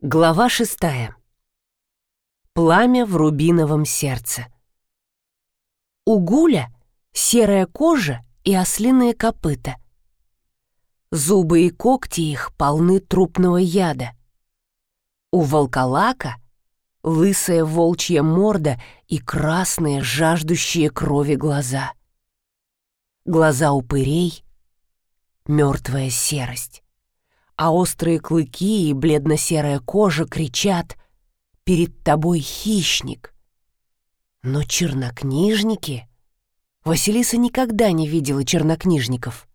Глава шестая. Пламя в рубиновом сердце. У гуля серая кожа и ослиные копыта. Зубы и когти их полны трупного яда. У волколака лысая волчья морда и красные жаждущие крови глаза. Глаза упырей — мертвая серость а острые клыки и бледно-серая кожа кричат «Перед тобой хищник!» Но чернокнижники... Василиса никогда не видела чернокнижников.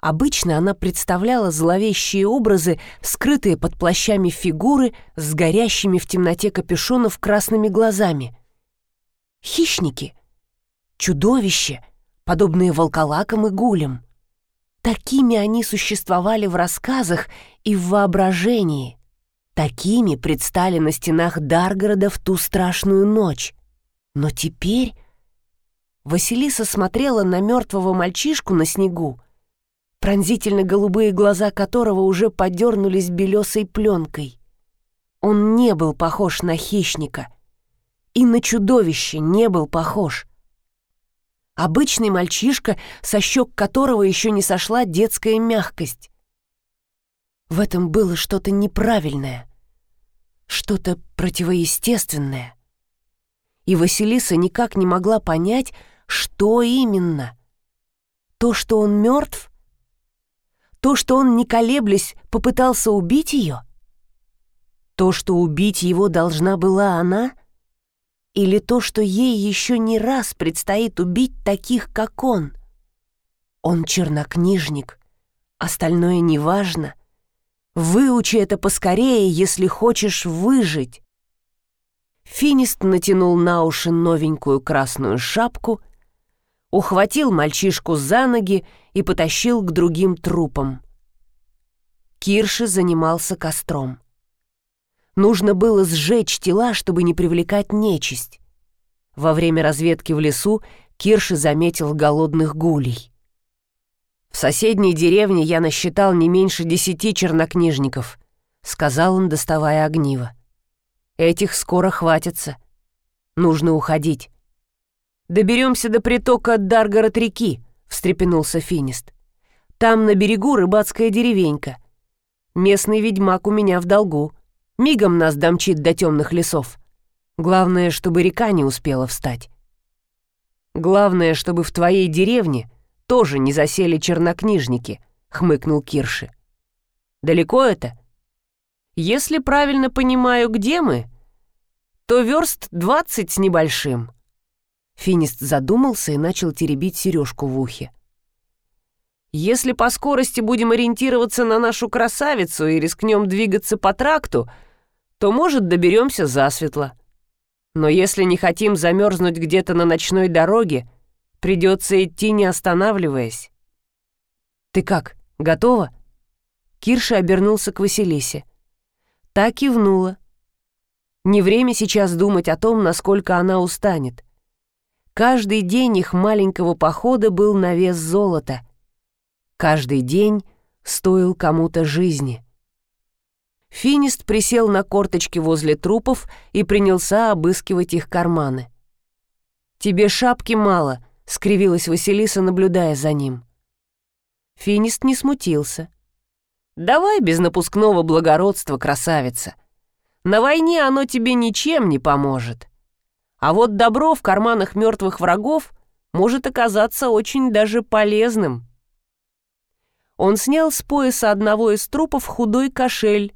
Обычно она представляла зловещие образы, скрытые под плащами фигуры с горящими в темноте капюшонов красными глазами. Хищники, чудовища, подобные волколакам и гулям. Такими они существовали в рассказах и в воображении. Такими предстали на стенах Даргорода в ту страшную ночь. Но теперь Василиса смотрела на мертвого мальчишку на снегу, пронзительно-голубые глаза которого уже подернулись белесой пленкой. Он не был похож на хищника, и на чудовище не был похож — Обычный мальчишка, со щек которого еще не сошла детская мягкость. В этом было что-то неправильное, что-то противоестественное. И Василиса никак не могла понять, что именно. То, что он мертв? То, что он, не колеблясь, попытался убить ее? То, что убить его должна была она — или то, что ей еще не раз предстоит убить таких, как он? Он чернокнижник. Остальное неважно. Выучи это поскорее, если хочешь выжить. Финист натянул на уши новенькую красную шапку, ухватил мальчишку за ноги и потащил к другим трупам. Кирши занимался костром. Нужно было сжечь тела, чтобы не привлекать нечисть. Во время разведки в лесу Кирши заметил голодных гулей. «В соседней деревне я насчитал не меньше десяти чернокнижников», — сказал он, доставая огниво. «Этих скоро хватится. Нужно уходить». «Доберемся до притока Даргород-реки», — встрепенулся Финист. «Там на берегу рыбацкая деревенька. Местный ведьмак у меня в долгу. Мигом нас домчит до темных лесов. Главное, чтобы река не успела встать. Главное, чтобы в твоей деревне тоже не засели чернокнижники, хмыкнул Кирши. Далеко это? Если правильно понимаю, где мы, то верст двадцать с небольшим. Финист задумался и начал теребить сережку в ухе. Если по скорости будем ориентироваться на нашу красавицу и рискнем двигаться по тракту, то, может, доберемся засветло. Но если не хотим замерзнуть где-то на ночной дороге, придется идти, не останавливаясь. «Ты как, готова?» Кирша обернулся к Василисе. Та кивнула. Не время сейчас думать о том, насколько она устанет. Каждый день их маленького похода был на вес золота — Каждый день стоил кому-то жизни. Финист присел на корточки возле трупов и принялся обыскивать их карманы. «Тебе шапки мало», — скривилась Василиса, наблюдая за ним. Финист не смутился. «Давай без напускного благородства, красавица. На войне оно тебе ничем не поможет. А вот добро в карманах мертвых врагов может оказаться очень даже полезным». Он снял с пояса одного из трупов худой кошель,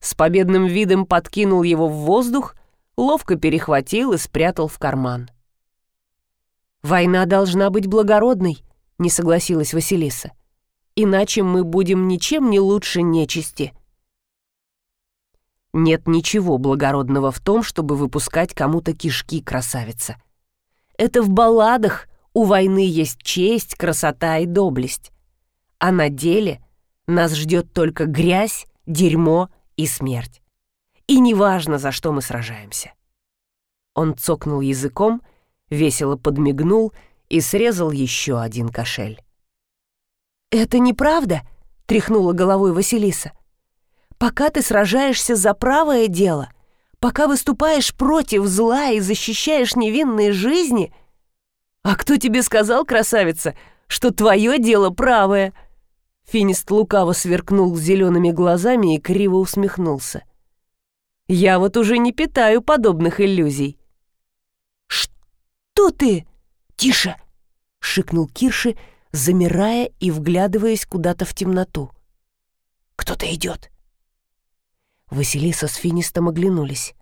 с победным видом подкинул его в воздух, ловко перехватил и спрятал в карман. «Война должна быть благородной», — не согласилась Василиса. «Иначе мы будем ничем не лучше нечисти». Нет ничего благородного в том, чтобы выпускать кому-то кишки, красавица. Это в балладах у войны есть честь, красота и доблесть а на деле нас ждет только грязь, дерьмо и смерть. И неважно, за что мы сражаемся. Он цокнул языком, весело подмигнул и срезал еще один кошель. «Это неправда?» — тряхнула головой Василиса. Пока ты сражаешься за правое дело, пока выступаешь против зла и защищаешь невинные жизни... А кто тебе сказал, красавица, что твое дело правое?» Финист лукаво сверкнул зелеными глазами и криво усмехнулся. «Я вот уже не питаю подобных иллюзий». «Что ты?» «Тише!» — шикнул Кирши, замирая и вглядываясь куда-то в темноту. «Кто-то идет!» Василиса с Финистом оглянулись.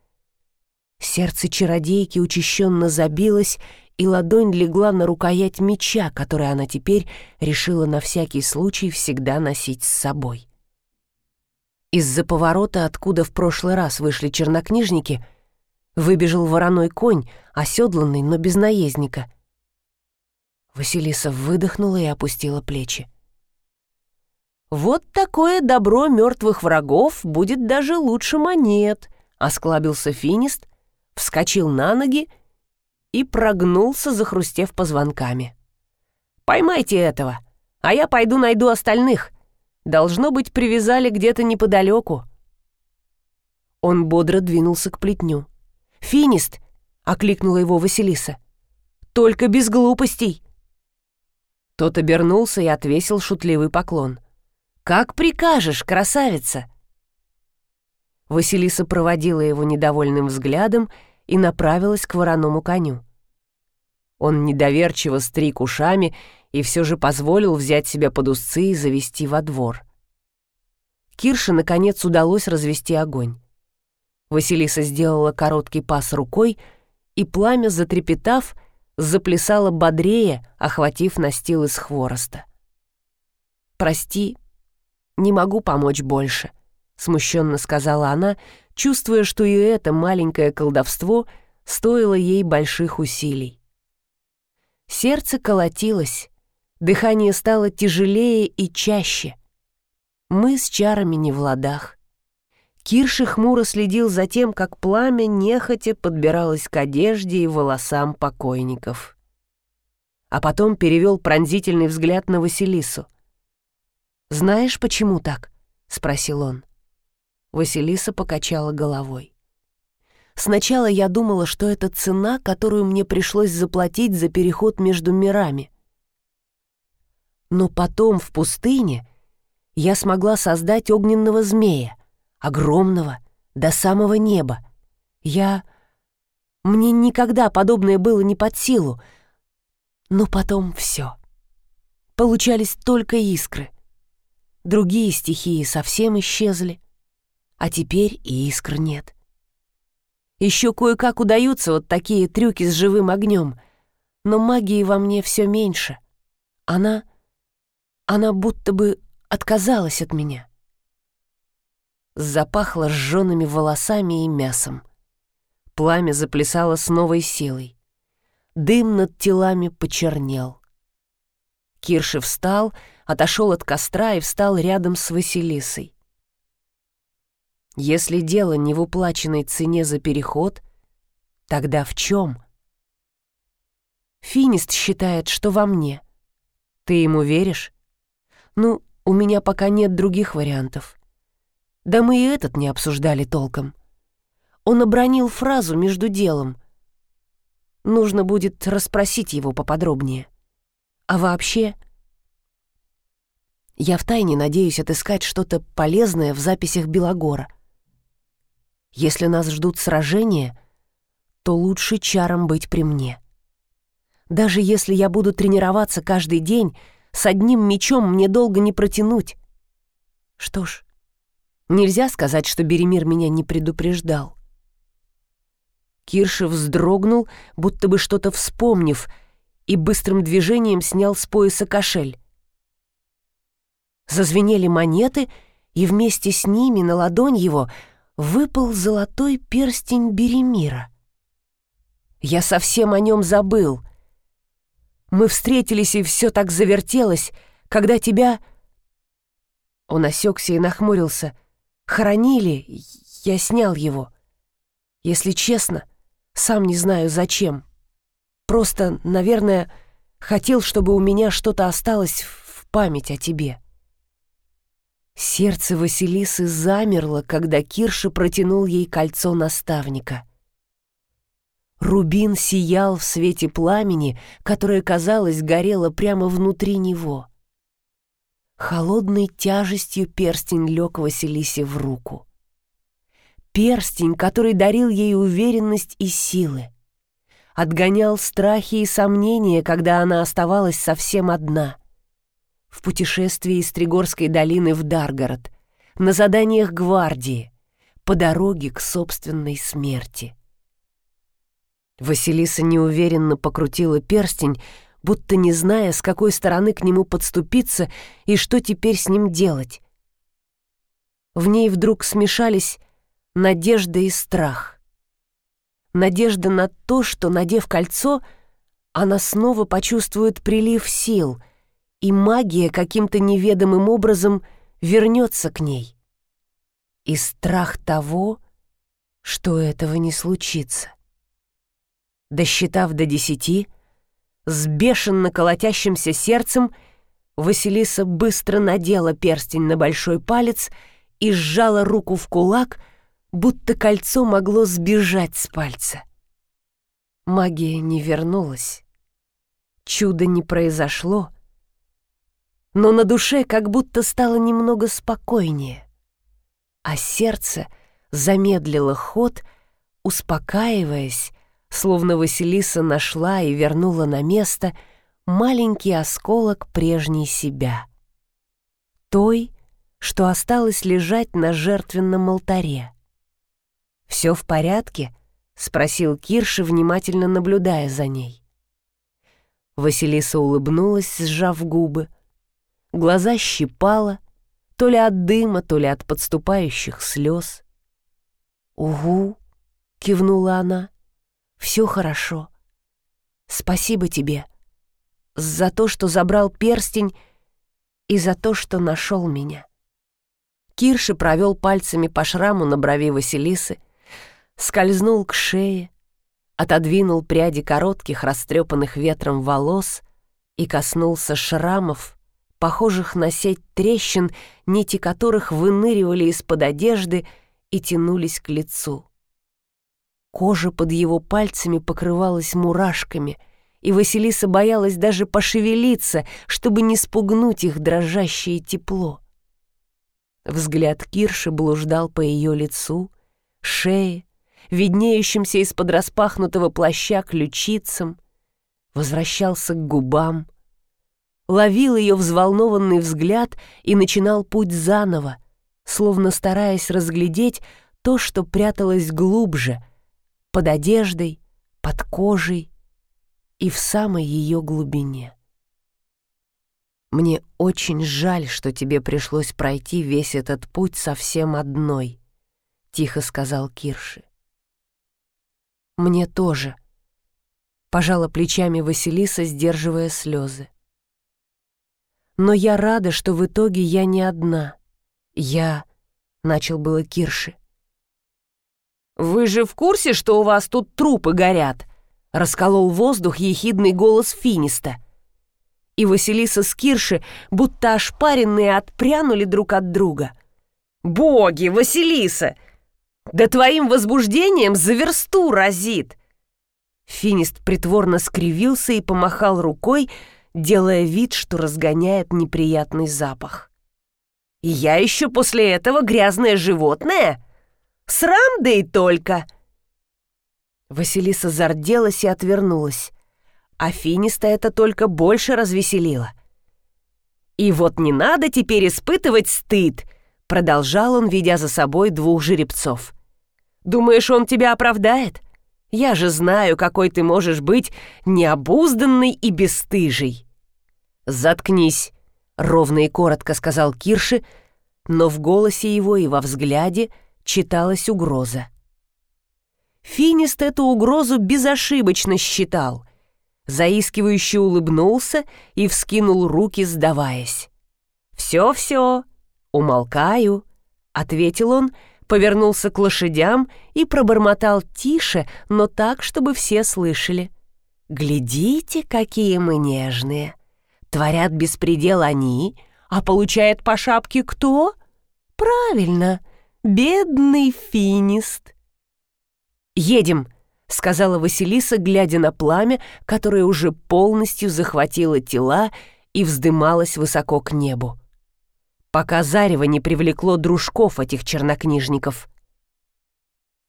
Сердце чародейки учащенно забилось, и ладонь легла на рукоять меча, который она теперь решила на всякий случай всегда носить с собой. Из-за поворота, откуда в прошлый раз вышли чернокнижники, выбежал вороной конь, оседланный, но без наездника. Василиса выдохнула и опустила плечи. «Вот такое добро мертвых врагов будет даже лучше монет», — осклабился финист, вскочил на ноги и прогнулся, захрустев позвонками. «Поймайте этого, а я пойду найду остальных. Должно быть, привязали где-то неподалеку». Он бодро двинулся к плетню. «Финист!» — окликнула его Василиса. «Только без глупостей!» Тот обернулся и отвесил шутливый поклон. «Как прикажешь, красавица!» Василиса проводила его недовольным взглядом и направилась к вороному коню. Он недоверчиво стриг ушами и все же позволил взять себя под узцы и завести во двор. Кирше, наконец, удалось развести огонь. Василиса сделала короткий пас рукой, и пламя, затрепетав, заплясало бодрее, охватив настил из хвороста. «Прости, не могу помочь больше», — смущенно сказала она, чувствуя, что и это маленькое колдовство стоило ей больших усилий. Сердце колотилось, дыхание стало тяжелее и чаще. Мы с чарами не в ладах. Кирши хмуро следил за тем, как пламя нехотя подбиралось к одежде и волосам покойников. А потом перевел пронзительный взгляд на Василису. «Знаешь, почему так?» — спросил он. Василиса покачала головой. Сначала я думала, что это цена, которую мне пришлось заплатить за переход между мирами. Но потом в пустыне я смогла создать огненного змея, огромного, до самого неба. Я... Мне никогда подобное было не под силу. Но потом все. Получались только искры. Другие стихии совсем исчезли а теперь и искр нет. Еще кое-как удаются вот такие трюки с живым огнем, но магии во мне все меньше. Она... она будто бы отказалась от меня. Запахло сжёными волосами и мясом. Пламя заплясало с новой силой. Дым над телами почернел. Кирши встал, отошел от костра и встал рядом с Василисой. Если дело не в уплаченной цене за переход, тогда в чем? Финист считает, что во мне. Ты ему веришь? Ну, у меня пока нет других вариантов. Да мы и этот не обсуждали толком. Он обронил фразу между делом. Нужно будет расспросить его поподробнее. А вообще... Я втайне надеюсь отыскать что-то полезное в записях Белогора. Если нас ждут сражения, то лучше чарам быть при мне. Даже если я буду тренироваться каждый день, с одним мечом мне долго не протянуть. Что ж, нельзя сказать, что Беремир меня не предупреждал. Киршев вздрогнул, будто бы что-то вспомнив, и быстрым движением снял с пояса кошель. Зазвенели монеты, и вместе с ними на ладонь его — выпал золотой перстень Беремира. Я совсем о нем забыл. Мы встретились, и все так завертелось, когда тебя... Он осекся и нахмурился. Хоронили, я снял его. Если честно, сам не знаю зачем. Просто, наверное, хотел, чтобы у меня что-то осталось в память о тебе. Сердце Василисы замерло, когда Кирша протянул ей кольцо наставника. Рубин сиял в свете пламени, которое, казалось, горело прямо внутри него. Холодной тяжестью перстень лег Василисе в руку. Перстень, который дарил ей уверенность и силы. Отгонял страхи и сомнения, когда она оставалась совсем одна. В путешествии из Тригорской долины в Даргород, на заданиях гвардии, по дороге к собственной смерти. Василиса неуверенно покрутила перстень, будто не зная, с какой стороны к нему подступиться и что теперь с ним делать. В ней вдруг смешались надежда и страх. Надежда на то, что, надев кольцо, она снова почувствует прилив сил, и магия каким-то неведомым образом вернется к ней. И страх того, что этого не случится. Досчитав до десяти, с бешено колотящимся сердцем Василиса быстро надела перстень на большой палец и сжала руку в кулак, будто кольцо могло сбежать с пальца. Магия не вернулась. Чудо не произошло, но на душе как будто стало немного спокойнее, а сердце замедлило ход, успокаиваясь словно Василиса нашла и вернула на место маленький осколок прежней себя. Той, что осталось лежать на жертвенном алтаре. «Все в порядке?» — спросил Кирши, внимательно наблюдая за ней. Василиса улыбнулась, сжав губы. Глаза щипала, то ли от дыма, то ли от подступающих слез. «Угу», — кивнула она. Все хорошо. Спасибо тебе за то, что забрал перстень и за то, что нашел меня. Кирши провел пальцами по шраму на брови Василисы, скользнул к шее, отодвинул пряди коротких, растрепанных ветром волос и коснулся шрамов, похожих на сеть трещин, нити которых выныривали из-под одежды и тянулись к лицу. Кожа под его пальцами покрывалась мурашками, и Василиса боялась даже пошевелиться, чтобы не спугнуть их дрожащее тепло. Взгляд Кирши блуждал по ее лицу, шее, виднеющимся из-под распахнутого плаща ключицам, возвращался к губам, ловил ее взволнованный взгляд и начинал путь заново, словно стараясь разглядеть то, что пряталось глубже — под одеждой, под кожей и в самой ее глубине. «Мне очень жаль, что тебе пришлось пройти весь этот путь совсем одной», — тихо сказал Кирши. «Мне тоже», — пожала плечами Василиса, сдерживая слезы. «Но я рада, что в итоге я не одна. Я...» — начал было Кирши. «Вы же в курсе, что у вас тут трупы горят?» — расколол воздух ехидный голос Финиста. И Василиса с Кирши, будто ошпаренные, отпрянули друг от друга. «Боги, Василиса! Да твоим возбуждением за версту разит!» Финист притворно скривился и помахал рукой, делая вид, что разгоняет неприятный запах. «И я еще после этого грязное животное?» Срам да и только!» Василиса зарделась и отвернулась. А Финиста это только больше развеселило. «И вот не надо теперь испытывать стыд», — продолжал он, ведя за собой двух жеребцов. «Думаешь, он тебя оправдает? Я же знаю, какой ты можешь быть необузданный и бесстыжий». «Заткнись», — ровно и коротко сказал Кирши, но в голосе его и во взгляде — читалась угроза. Финист эту угрозу безошибочно считал. Заискивающе улыбнулся и вскинул руки, сдаваясь. «Все-все, умолкаю», — ответил он, повернулся к лошадям и пробормотал тише, но так, чтобы все слышали. «Глядите, какие мы нежные! Творят беспредел они, а получает по шапке кто?» «Правильно, бедный финист». «Едем», — сказала Василиса, глядя на пламя, которое уже полностью захватило тела и вздымалось высоко к небу. Пока зарево не привлекло дружков этих чернокнижников.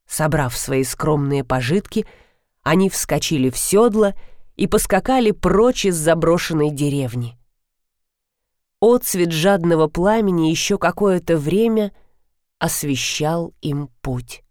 Собрав свои скромные пожитки, они вскочили в седло и поскакали прочь из заброшенной деревни. Отцвет жадного пламени еще какое-то время освещал им путь.